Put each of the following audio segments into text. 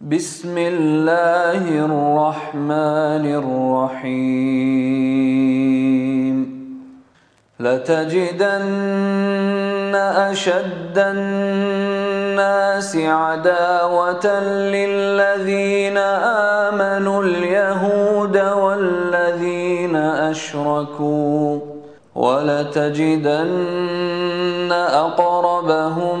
بسم الله الرحمن الرحيم. لتجدن أشد الناس عداوة للذين آمنوا اليهود والذين أشركوا. ولتجدن أقربهم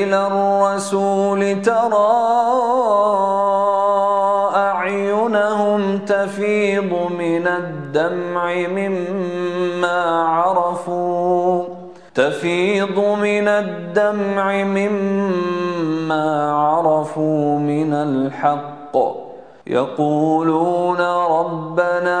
إلى الرسول ترى أعينهم تفيض من الدمع مما عرفوا تفيض من الدمع مما عرفوا من الحق. يقولون ربنا